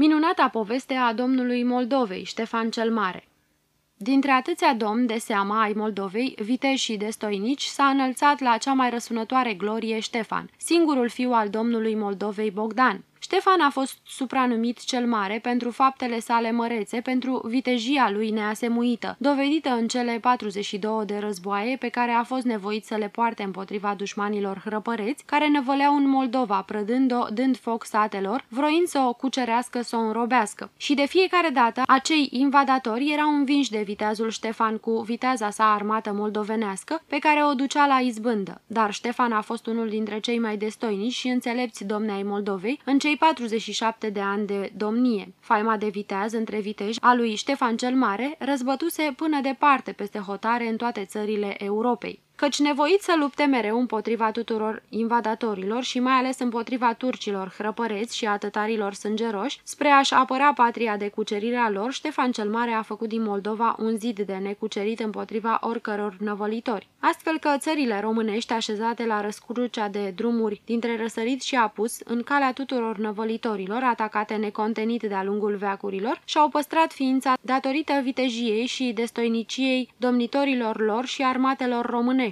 Minunata poveste a domnului Moldovei, Ștefan cel Mare Dintre atâția domni de seama ai Moldovei, viteși și destoinici, s-a înălțat la cea mai răsunătoare glorie Ștefan, singurul fiu al domnului Moldovei Bogdan. Ștefan a fost supranumit cel mare pentru faptele sale mărețe, pentru vitejia lui neasemuită, dovedită în cele 42 de războaie pe care a fost nevoit să le poarte împotriva dușmanilor hrăpăreți, care năvăleau în Moldova, prădând-o, dând foc satelor, vroind să o cucerească, să o înrobească. Și de fiecare dată, acei invadatori erau învinși de viteazul Ștefan cu viteaza sa armată moldovenească, pe care o ducea la izbândă. Dar Ștefan a fost unul dintre cei mai destoinici și înțelepți domni ai Moldovei, în cei 47 de ani de domnie. Faima de viteaz între viteji a lui Ștefan cel Mare răzbătuse până departe peste hotare în toate țările Europei căci nevoit să lupte mereu împotriva tuturor invadatorilor și mai ales împotriva turcilor hrăpăreți și atătarilor sângeroși, spre a-și apăra patria de cucerirea lor, Ștefan cel Mare a făcut din Moldova un zid de necucerit împotriva oricăror năvălitori. Astfel că țările românești așezate la răscrucea de drumuri dintre răsărit și apus, în calea tuturor năvălitorilor, atacate necontenit de-a lungul veacurilor, și-au păstrat ființa datorită vitejiei și destoiniciei domnitorilor lor și armatelor românești,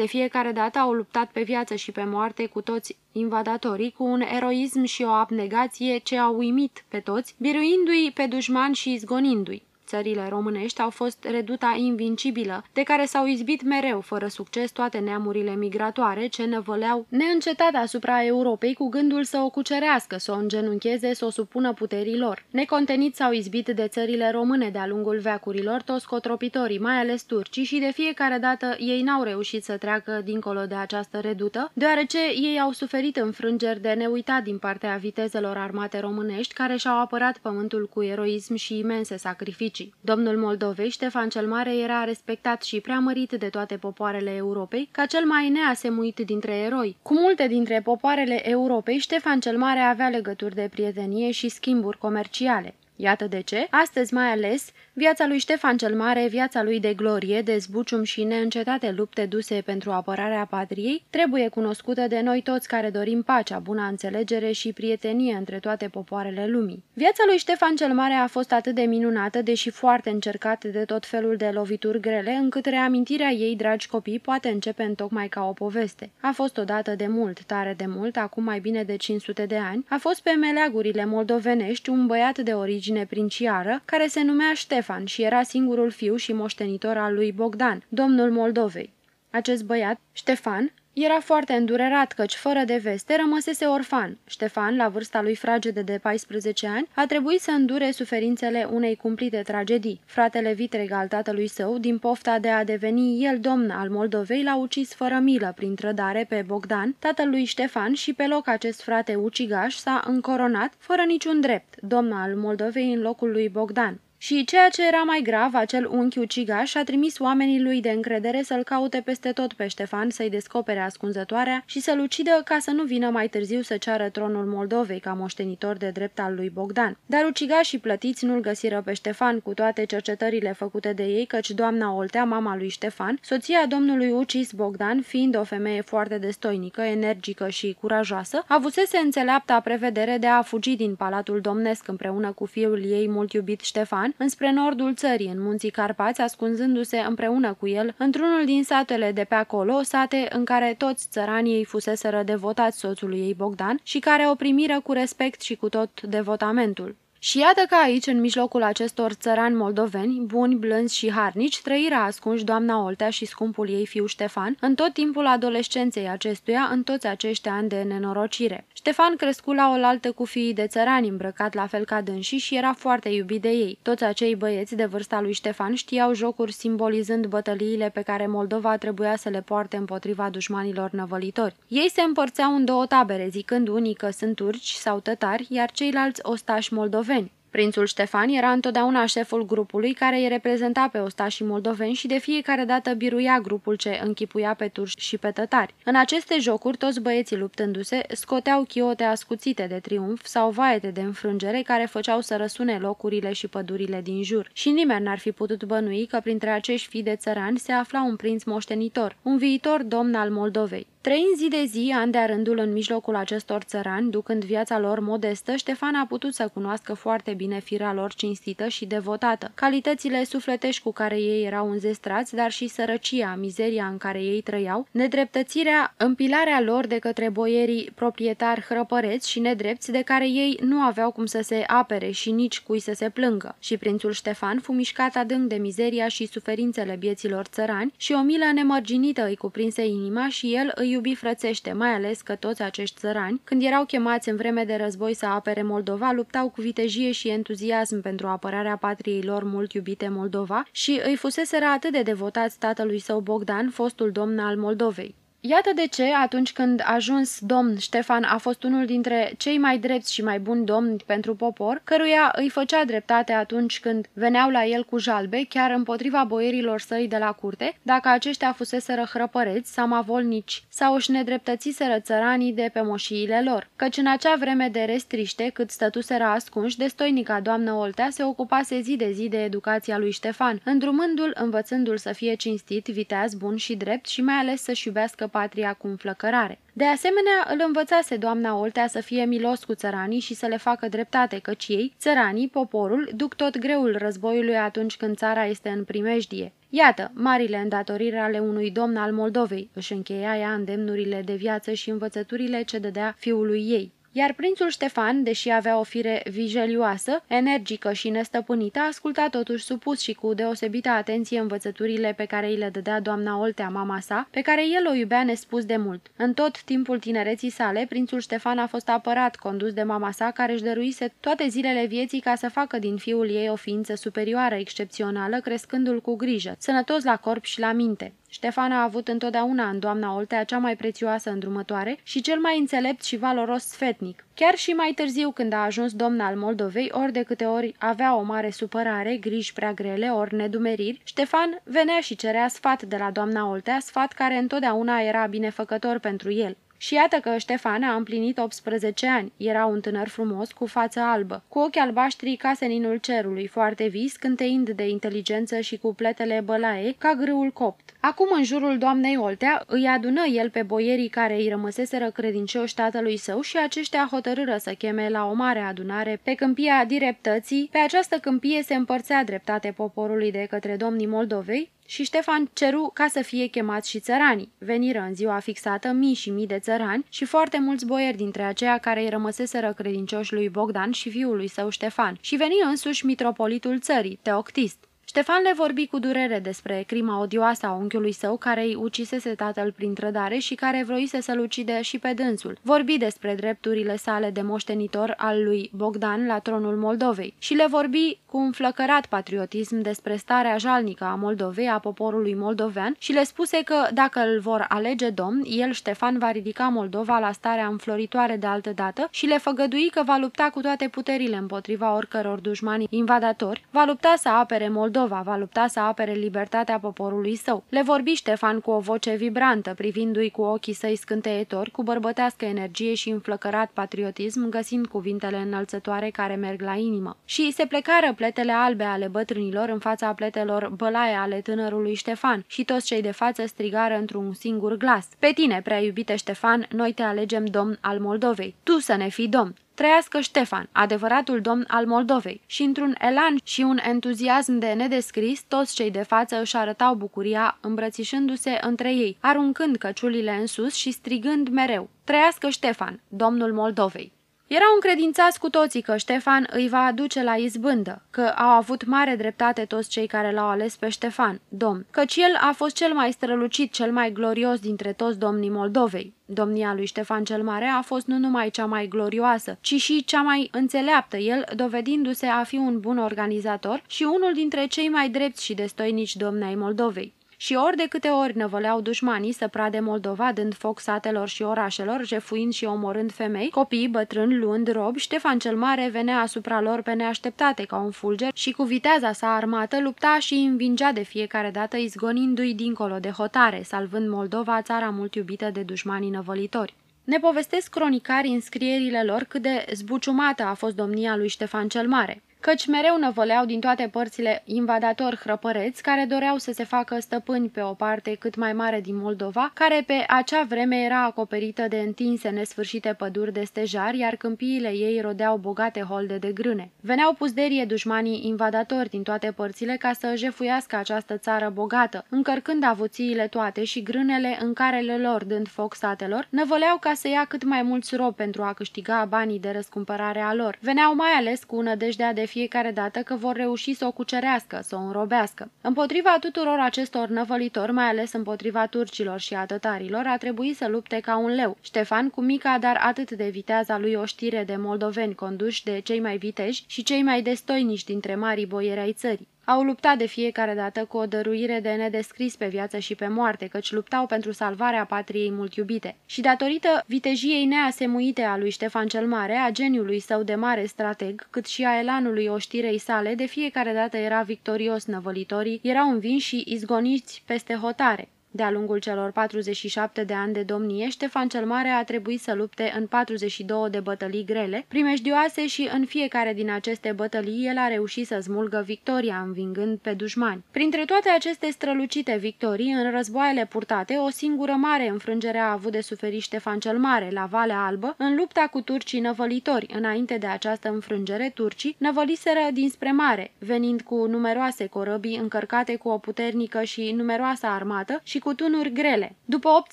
de fiecare dată au luptat pe viață și pe moarte cu toți invadatorii, cu un eroism și o abnegație ce au uimit pe toți, biruindu-i pe dușman și izgonindu-i. Țările românești au fost reduta invincibilă, de care s-au izbit mereu, fără succes, toate neamurile migratoare ce năvăleau neîncetat asupra Europei cu gândul să o cucerească, să o îngenuncheze, să o supună puterilor. Necontenit s-au izbit de țările române de-a lungul veacurilor toți cotropitorii, mai ales turcii, și de fiecare dată ei n-au reușit să treacă dincolo de această redută, deoarece ei au suferit înfrângeri de neuitat din partea vitezelor armate românești, care și-au apărat pământul cu eroism și imense sacrificii turcii. Domnul Moldovei, Ștefan cel Mare, era respectat și preamărit de toate popoarele Europei ca cel mai neasemuit dintre eroi. Cu multe dintre popoarele Europei, Ștefan cel Mare avea legături de prietenie și schimburi comerciale. Iată de ce, astăzi mai ales, viața lui Ștefan cel Mare, viața lui de glorie, de zbucium și neîncetate lupte duse pentru apărarea patriei, trebuie cunoscută de noi toți care dorim pacea, buna înțelegere și prietenie între toate popoarele lumii. Viața lui Ștefan cel Mare a fost atât de minunată, deși foarte încercată de tot felul de lovituri grele, încât reamintirea ei, dragi copii, poate începe în tocmai ca o poveste. A fost odată de mult, tare de mult, acum mai bine de 500 de ani, a fost pe meleagurile moldovenești un băiat de origine origine princiară, care se numea Ștefan și era singurul fiu și moștenitor al lui Bogdan, domnul Moldovei. Acest băiat, Ștefan, era foarte îndurerat căci, fără de veste, rămăsese orfan. Ștefan, la vârsta lui fragede de 14 ani, a trebuit să îndure suferințele unei cumplite tragedii. Fratele vitreg al tatălui său, din pofta de a deveni el domn al Moldovei, l-a ucis fără milă prin trădare pe Bogdan, tatălui Ștefan, și pe loc acest frate ucigaș s-a încoronat, fără niciun drept, domn al Moldovei în locul lui Bogdan. Și ceea ce era mai grav, acel unchi ucigaș a trimis oamenii lui de încredere să-l caute peste tot pe Ștefan, să-i descopere ascunzătoarea și să-l ucidă ca să nu vină mai târziu să ceară tronul Moldovei ca moștenitor de drept al lui Bogdan. Dar ucigașii plătiți nu-l găsiră pe Ștefan cu toate cercetările făcute de ei, căci doamna Oltea, mama lui Ștefan, soția domnului ucis Bogdan, fiind o femeie foarte destoinică, energică și curajoasă, avusese înțeleapta prevedere de a fugi din palatul domnesc împreună cu fiul ei mult iubit Ștefan, Bogdan înspre nordul țării, în munții Carpați, ascunzându-se împreună cu el într-unul din satele de pe acolo, sate în care toți țăranii ei fuseseră devotați soțului ei Bogdan și care o primiră cu respect și cu tot devotamentul. Și iată că aici, în mijlocul acestor țărani moldoveni, buni, blânzi și harnici, trăirea ascunși doamna Oltea și scumpul ei fiu Ștefan, în tot timpul adolescenței acestuia, în toți acești ani de nenorocire. Ștefan crescu la oaltă cu fiii de țărani, îmbrăcat la fel ca dânsii și era foarte iubit de ei. Toți acei băieți de vârsta lui Ștefan știau jocuri simbolizând bătăliile pe care Moldova trebuia să le poarte împotriva dușmanilor năvălitori. Ei se împărțeau în două tabere, zicând unii că sunt turci sau tătari, iar ceilalți ostași moldoveni. Prințul Ștefan era întotdeauna șeful grupului care îi reprezenta pe ostașii moldoveni și de fiecare dată biruia grupul ce închipuia pe turci și pe tătari. În aceste jocuri, toți băieții luptându-se scoteau chiote ascuțite de triumf sau vaete de înfrângere care făceau să răsune locurile și pădurile din jur. Și nimeni n-ar fi putut bănui că printre acești fii de țărani se afla un prinț moștenitor, un viitor domn al Moldovei. Trăind zi de zi, an de rândul în mijlocul acestor țărani, ducând viața lor modestă, Ștefan a putut să cunoască foarte bine firea lor cinstită și devotată, calitățile sufletești cu care ei erau înzestrați, dar și sărăcia, mizeria în care ei trăiau, nedreptățirea, împilarea lor de către boierii proprietari hrăpăreți și nedrepți de care ei nu aveau cum să se apere și nici cui să se plângă. Și prințul Ștefan fu mișcat adânc de mizeria și suferințele vieților țărani și o milă nemărginită îi cuprinse inima și el îi iubi frățește, mai ales că toți acești țărani, când erau chemați în vreme de război să apere Moldova, luptau cu vitejie și entuziasm pentru apărarea patriei lor mult iubite Moldova și îi fuseseră atât de devotați tatălui său Bogdan, fostul domn al Moldovei. Iată de ce, atunci când a ajuns domn Ștefan a fost unul dintre cei mai drepți și mai buni domni pentru popor, căruia îi făcea dreptate atunci când veneau la el cu jalbe, chiar împotriva boierilor săi de la curte, dacă aceștia fuseseră hrăpăreți, samavolnici sau își nedreptățiseră țăranii de pe moșiile lor, căci în acea vreme de restriște, cât stătuseră ascunși, destoinica doamnă Oltea se ocupase zi de zi de educația lui Ștefan, îndrumându-l, învățându-l să fie cinstit, viteaz, bun și drept și mai ales să-și iubească patria cu înflăcărare. De asemenea, îl învățase doamna Oltea să fie milos cu țăranii și să le facă dreptate, căci ei, țăranii, poporul, duc tot greul războiului atunci când țara este în primejdie. Iată, marile îndatoriri ale unui domn al Moldovei, își încheia ea îndemnurile de viață și învățăturile ce dădea fiului ei. Iar prințul Ștefan, deși avea o fire vijelioasă, energică și nestăpânită, asculta totuși supus și cu deosebită atenție învățăturile pe care îi le dădea doamna Oltea, mama sa, pe care el o iubea nespus de mult. În tot timpul tinereții sale, prințul Ștefan a fost apărat, condus de mama sa, care își dăruise toate zilele vieții ca să facă din fiul ei o ființă superioară, excepțională, crescându-l cu grijă, sănătos la corp și la minte. Ștefan a avut întotdeauna în doamna Oltea cea mai prețioasă îndrumătoare și cel mai înțelept și valoros sfetnic. Chiar și mai târziu, când a ajuns domn al Moldovei, ori de câte ori avea o mare supărare, griji prea grele, ori nedumeriri, Ștefan venea și cerea sfat de la doamna Oltea, sfat care întotdeauna era binefăcător pentru el. Și iată că Ștefan a împlinit 18 ani. Era un tânăr frumos, cu față albă, cu ochi albaștri ca seninul cerului, foarte vis, cânteind de inteligență și cu pletele bălaie, ca grâul copt. Acum, în jurul doamnei Oltea, îi adună el pe boierii care îi rămăseseră credincioși tatălui său și aceștia hotărâră să cheme la o mare adunare pe câmpia direptății. Pe această câmpie se împărțea dreptate poporului de către domnii Moldovei, și Ștefan ceru ca să fie chemați și țăranii. Veniră în ziua fixată mii și mii de țărani și foarte mulți boieri dintre aceia care îi rămăseseră credincioși lui Bogdan și fiului său Ștefan și veni însuși mitropolitul țării, Teoctist. Ștefan le vorbi cu durere despre crima odioasă a unchiului său care îi ucisese tatăl prin trădare și care vroise să-l ucide și pe dânsul. Vorbi despre drepturile sale de moștenitor al lui Bogdan la tronul Moldovei și le vorbi cu un flăcărat patriotism despre starea jalnică a Moldovei, a poporului moldovean și le spuse că dacă îl vor alege domn, el, Ștefan, va ridica Moldova la starea înfloritoare de altă dată și le făgădui că va lupta cu toate puterile împotriva oricăror dușmani invadatori, va lupta să apere Moldova Moldova va lupta să apere libertatea poporului său. Le vorbi Ștefan cu o voce vibrantă, privindu-i cu ochii săi scânteietori, cu bărbătească energie și înflăcărat patriotism, găsind cuvintele înălțătoare care merg la inimă. Și se plecară pletele albe ale bătrânilor în fața pletelor bălaie ale tânărului Ștefan și toți cei de față strigară într-un singur glas. Pe tine, prea iubite Ștefan, noi te alegem domn al Moldovei. Tu să ne fii domn! Trăiască Ștefan, adevăratul domn al Moldovei, și într-un elan și un entuziasm de nedescris, toți cei de față își arătau bucuria îmbrățișându-se între ei, aruncând căciulile în sus și strigând mereu, Trăiască Ștefan, domnul Moldovei! Erau încredințați cu toții că Ștefan îi va aduce la izbândă, că au avut mare dreptate toți cei care l-au ales pe Ștefan, domn, căci el a fost cel mai strălucit, cel mai glorios dintre toți domnii Moldovei. Domnia lui Ștefan cel Mare a fost nu numai cea mai glorioasă, ci și cea mai înțeleaptă, el dovedindu-se a fi un bun organizator și unul dintre cei mai drepți și destoinici domni ai Moldovei și ori de câte ori năvăleau dușmanii să prade Moldova, dând foc satelor și orașelor, jefuind și omorând femei, copii, bătrâni, luând robi, Ștefan cel Mare venea asupra lor pe neașteptate ca un fulger și cu viteaza sa armată lupta și învingea de fiecare dată izgonindu-i dincolo de hotare, salvând Moldova, țara mult iubită de dușmanii năvălitori. Ne povestesc cronicarii în scrierile lor cât de zbuciumată a fost domnia lui Ștefan cel Mare. Căci mereu năvăleau din toate părțile invadatori hrăpăreți care doreau să se facă stăpâni pe o parte cât mai mare din Moldova, care pe acea vreme era acoperită de întinse nesfârșite păduri de stejari, iar câmpiile ei rodeau bogate holde de grâne. Veneau puzderie dușmanii invadatori din toate părțile ca să jefuiască această țară bogată, încărcând avuțiile toate și grânele în carele lor dând foc satelor, năvăleau ca să ia cât mai mulți robi pentru a câștiga banii de răscumpărare a lor. Veneau mai ales cu nădejdea de fiecare dată că vor reuși să o cucerească, să o înrobească. Împotriva tuturor acestor năvălitori, mai ales împotriva turcilor și a tătarilor, a trebuit să lupte ca un leu. Ștefan, cu mica, dar atât de viteaza lui o știre de moldoveni conduși de cei mai viteji și cei mai destoinici dintre marii boieri ai țării. Au luptat de fiecare dată cu o dăruire de nedescris pe viață și pe moarte, căci luptau pentru salvarea patriei mult iubite. Și datorită vitejiei neasemuite a lui Ștefan cel Mare, a geniului său de mare strateg, cât și a elanului oștirei sale, de fiecare dată era victorios năvălitorii, erau învinși și izgoniți peste hotare. De-a lungul celor 47 de ani de domnie, Ștefan cel Mare a trebuit să lupte în 42 de bătălii grele, primejdioase și în fiecare din aceste bătălii el a reușit să smulgă victoria, învingând pe dușmani. Printre toate aceste strălucite victorii, în războaiele purtate, o singură mare înfrângere a avut de suferit Ștefan cel Mare, la Valea Albă, în lupta cu turcii năvălitori. Înainte de această înfrângere, turcii năvăliseră dinspre mare, venind cu numeroase corăbii încărcate cu o puternică și numeroasă armată și cu tunuri grele. După opt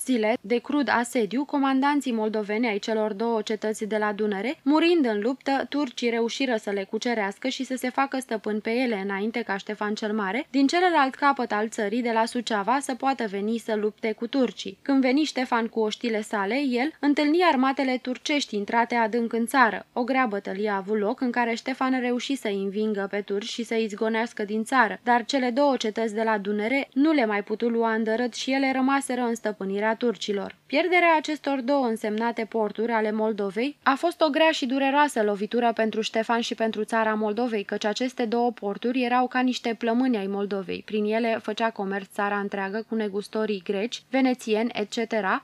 zile de crud asediu, comandanții moldoveni ai celor două cetăți de la Dunăre, murind în luptă, turcii reușiră să le cucerească și să se facă stăpân pe ele înainte ca Ștefan cel Mare, din celălalt capăt al țării, de la Suceava, să poată veni să lupte cu turcii. Când veni Ștefan cu oștile sale, el întâlni armatele turcești intrate adânc în țară. O grea bătălie a avut loc în care Ștefan reuși să învingă pe turci și să izgonească din țară, dar cele două cetăți de la Dunăre nu le mai putu lua îndărât și ele rămaseră în stăpânirea turcilor. Pierderea acestor două însemnate porturi ale Moldovei a fost o grea și dureroasă lovitură pentru Ștefan și pentru țara Moldovei, căci aceste două porturi erau ca niște plămâni ai Moldovei. Prin ele făcea comerț țara întreagă cu negustorii greci, venețieni, etc.,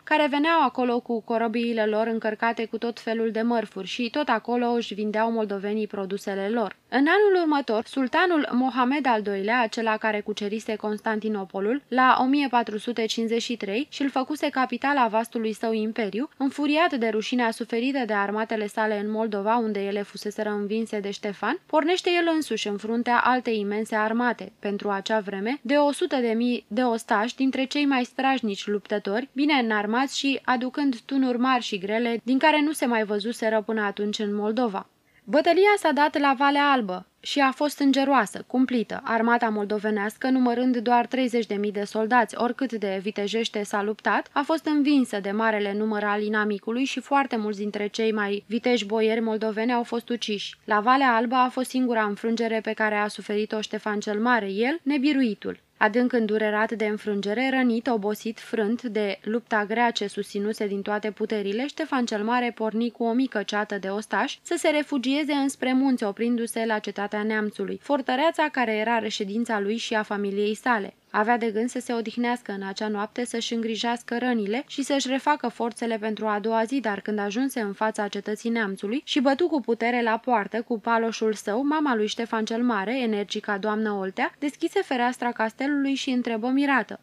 care veneau acolo cu corăbiile lor încărcate cu tot felul de mărfuri și tot acolo își vindeau moldovenii produsele lor. În anul următor, sultanul Mohamed al II-lea, acela care cucerise Constantinopolul, la 1453 și îl făcuse capitala vastului său imperiu, înfuriat de rușinea suferită de armatele sale în Moldova, unde ele fuseseră învinse de Ștefan, pornește el însuși în fruntea alte imense armate, pentru acea vreme, de o sută de mii de ostași dintre cei mai strajnici luptători, bine înarmați și aducând tunuri mari și grele, din care nu se mai văzuseră până atunci în Moldova. Bătălia s-a dat la Valea Albă și a fost îngeroasă, cumplită. Armata moldovenească, numărând doar 30.000 de soldați, oricât de vitejește s-a luptat, a fost învinsă de marele număr al inamicului și foarte mulți dintre cei mai viteji boieri moldoveni au fost uciși. La Valea Albă a fost singura înfrângere pe care a suferit-o Ștefan cel Mare, el, nebiruitul. Adânc îndurerat de înfrângere, rănit, obosit, frânt de lupta grea ce susținuse din toate puterile, Ștefan cel Mare porni cu o mică ceată de ostași să se refugieze înspre munți, oprindu-se la cetatea neamțului, fortăreața care era reședința lui și a familiei sale. Avea de gând să se odihnească în acea noapte, să-și îngrijească rănile și să-și refacă forțele pentru a doua zi, dar când ajunse în fața cetății neamțului și bătu cu putere la poartă cu paloșul său, mama lui Ștefan cel Mare, energica doamnă Oltea, deschise fereastra castelului și întrebă mirată.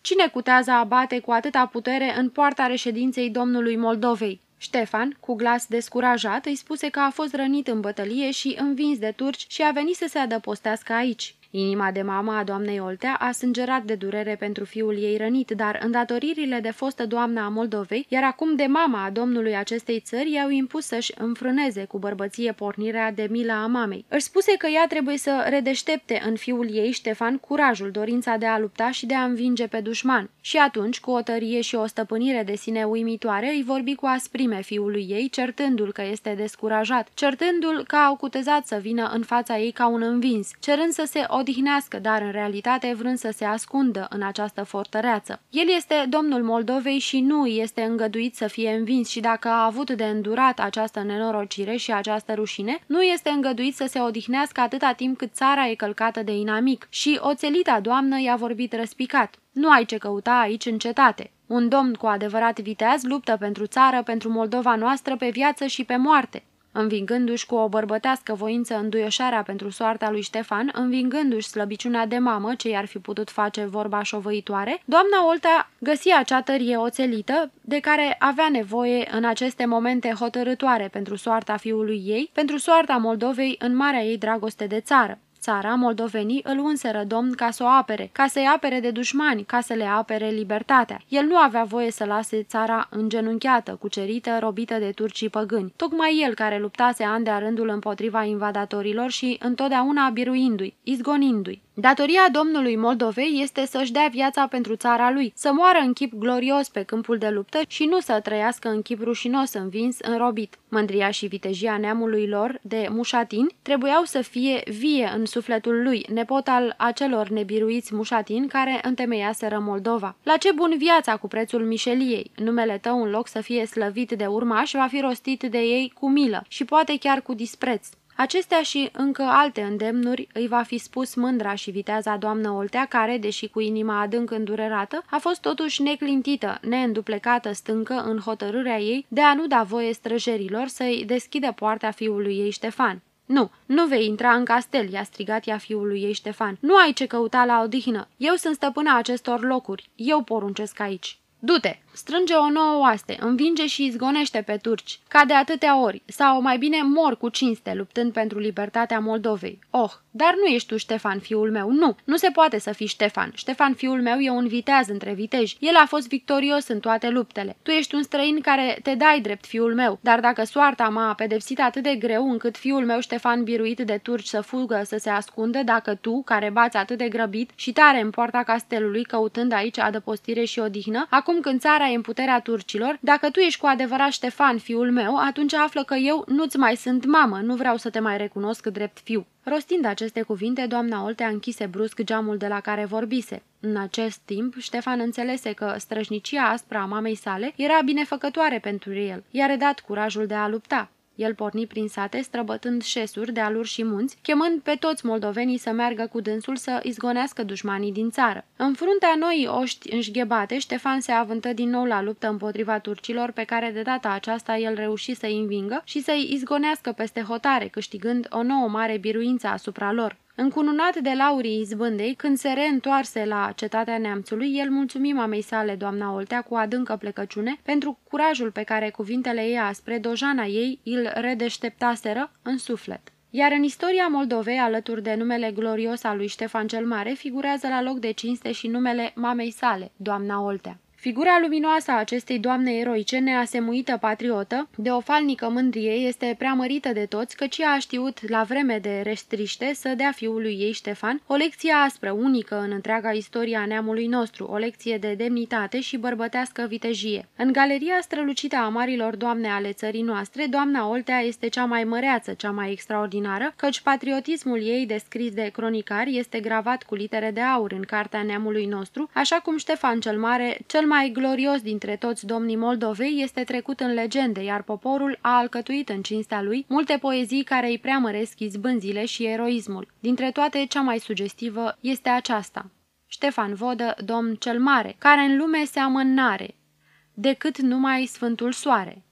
Cine cutează abate cu atâta putere în poarta reședinței domnului Moldovei? Ștefan, cu glas descurajat, îi spuse că a fost rănit în bătălie și învins de turci și a venit să se adăpostească aici. Inima de mamă a doamnei Oltea a sângerat de durere pentru fiul ei rănit, dar îndatoririle de fostă doamna a Moldovei, iar acum de mama a domnului acestei țări, i-au impus să-și înfrâneze cu bărbăție pornirea de mila a mamei. Își spuse că ea trebuie să redeștepte în fiul ei, Ștefan, curajul, dorința de a lupta și de a învinge pe dușman. Și atunci, cu o tărie și o stăpânire de sine uimitoare, îi vorbi cu asprime fiului ei, certându-l că este descurajat, certându-l că au cutezat să vină în fața ei ca un învins, cerând să se odihnească, dar în realitate vrând să se ascundă în această fortăreață. El este domnul Moldovei și nu este îngăduit să fie învins și dacă a avut de îndurat această nenorocire și această rușine, nu este îngăduit să se odihnească atâta timp cât țara e călcată de inamic și oțelita doamnă i-a vorbit răspicat. Nu ai ce căuta aici în cetate. Un domn cu adevărat viteaz luptă pentru țară, pentru Moldova noastră, pe viață și pe moarte. Învingându-și cu o bărbătească voință înduioșarea pentru soarta lui Ștefan, învingându-și slăbiciunea de mamă ce i-ar fi putut face vorba șovăitoare, doamna Olta găsi acea tărie oțelită de care avea nevoie în aceste momente hotărătoare pentru soarta fiului ei, pentru soarta Moldovei în marea ei dragoste de țară. Țara, moldovenii îl unseră domn ca să o apere, ca să-i apere de dușmani, ca să le apere libertatea. El nu avea voie să lase țara îngenunchiată, cucerită, robită de turcii păgâni. Tocmai el care luptase an de rândul împotriva invadatorilor și întotdeauna biruindu-i, izgonindu-i. Datoria domnului Moldovei este să-și dea viața pentru țara lui, să moară în chip glorios pe câmpul de luptă și nu să trăiască în chip rușinos învins, înrobit. Mândria și vitejia neamului lor de mușatini trebuiau să fie vie în sufletul lui, nepot al acelor nebiruiți mușatini care întemeiaseră Moldova. La ce bun viața cu prețul mișeliei! Numele tău, în loc să fie slăvit de urmași, va fi rostit de ei cu milă și poate chiar cu dispreț. Acestea și încă alte îndemnuri îi va fi spus mândra și viteaza doamnă Oltea, care, deși cu inima adânc îndurerată, a fost totuși neclintită, neînduplecată stâncă în hotărârea ei de a nu da voie străjerilor să-i deschidă poarta fiului ei Ștefan. Nu, nu vei intra în castel, i-a strigat ea fiului ei Ștefan. Nu ai ce căuta la odihnă. Eu sunt stăpâna acestor locuri. Eu poruncesc aici. Du-te! Strânge o nouă oaste, învinge și izgonește pe turci, ca de atâtea ori, sau mai bine mor cu cinste, luptând pentru libertatea Moldovei. Oh, dar nu ești tu Ștefan, fiul meu, nu, nu se poate să fii Ștefan. Ștefan, fiul meu, e un viteaz între viteji. El a fost victorios în toate luptele. Tu ești un străin care te dai drept fiul meu, dar dacă soarta m-a pedepsit atât de greu încât fiul meu Ștefan biruit de turci să fugă, să se ascundă, dacă tu, care bați atât de grăbit și tare în poarta castelului, căutând aici adăpostire și odihnă, acum când țara țara e în puterea turcilor, dacă tu ești cu adevărat Ștefan, fiul meu, atunci află că eu nu-ți mai sunt mamă, nu vreau să te mai recunosc drept fiu. Rostind aceste cuvinte, doamna Oltea închise brusc geamul de la care vorbise. În acest timp, Ștefan înțelese că strășnicia aspră a mamei sale era binefăcătoare pentru el, i-a redat curajul de a lupta. El porni prin sate, străbătând șesuri, dealuri și munți, chemând pe toți moldovenii să meargă cu dânsul să izgonească dușmanii din țară. În fruntea noii oști înșghebate, Ștefan se avântă din nou la luptă împotriva turcilor, pe care de data aceasta el reuși să-i învingă și să-i izgonească peste hotare, câștigând o nouă mare biruință asupra lor. Încununat de laurii izbândei, când se reîntoarse la cetatea neamțului, el mulțumi mamei sale, doamna Oltea, cu adâncă plecăciune, pentru curajul pe care cuvintele ei aspre dojana ei îl redeșteptaseră în suflet. Iar în istoria Moldovei, alături de numele glorios al lui Ștefan cel Mare, figurează la loc de cinste și numele mamei sale, doamna Oltea. Figura luminoasă a acestei doamne eroice, neasemuită patriotă, de o falnică mândrie, este preamărită de toți, căci ea a știut, la vreme de restriște, să dea fiului ei Ștefan o lecție aspră, unică în întreaga istoria neamului nostru, o lecție de demnitate și bărbătească vitejie. În galeria strălucită a marilor doamne ale țării noastre, doamna Oltea este cea mai măreață, cea mai extraordinară, căci patriotismul ei, descris de cronicari, este gravat cu litere de aur în cartea neamului nostru, așa cum Ștefan cel Mare, cel mai glorios dintre toți domnii Moldovei este trecut în legende, iar poporul a alcătuit în cinstea lui multe poezii care îi preamăresc izbânzile și eroismul. Dintre toate, cea mai sugestivă este aceasta. Ștefan Vodă, domn cel mare, care în lume seamăn n-are, decât numai Sfântul Soare.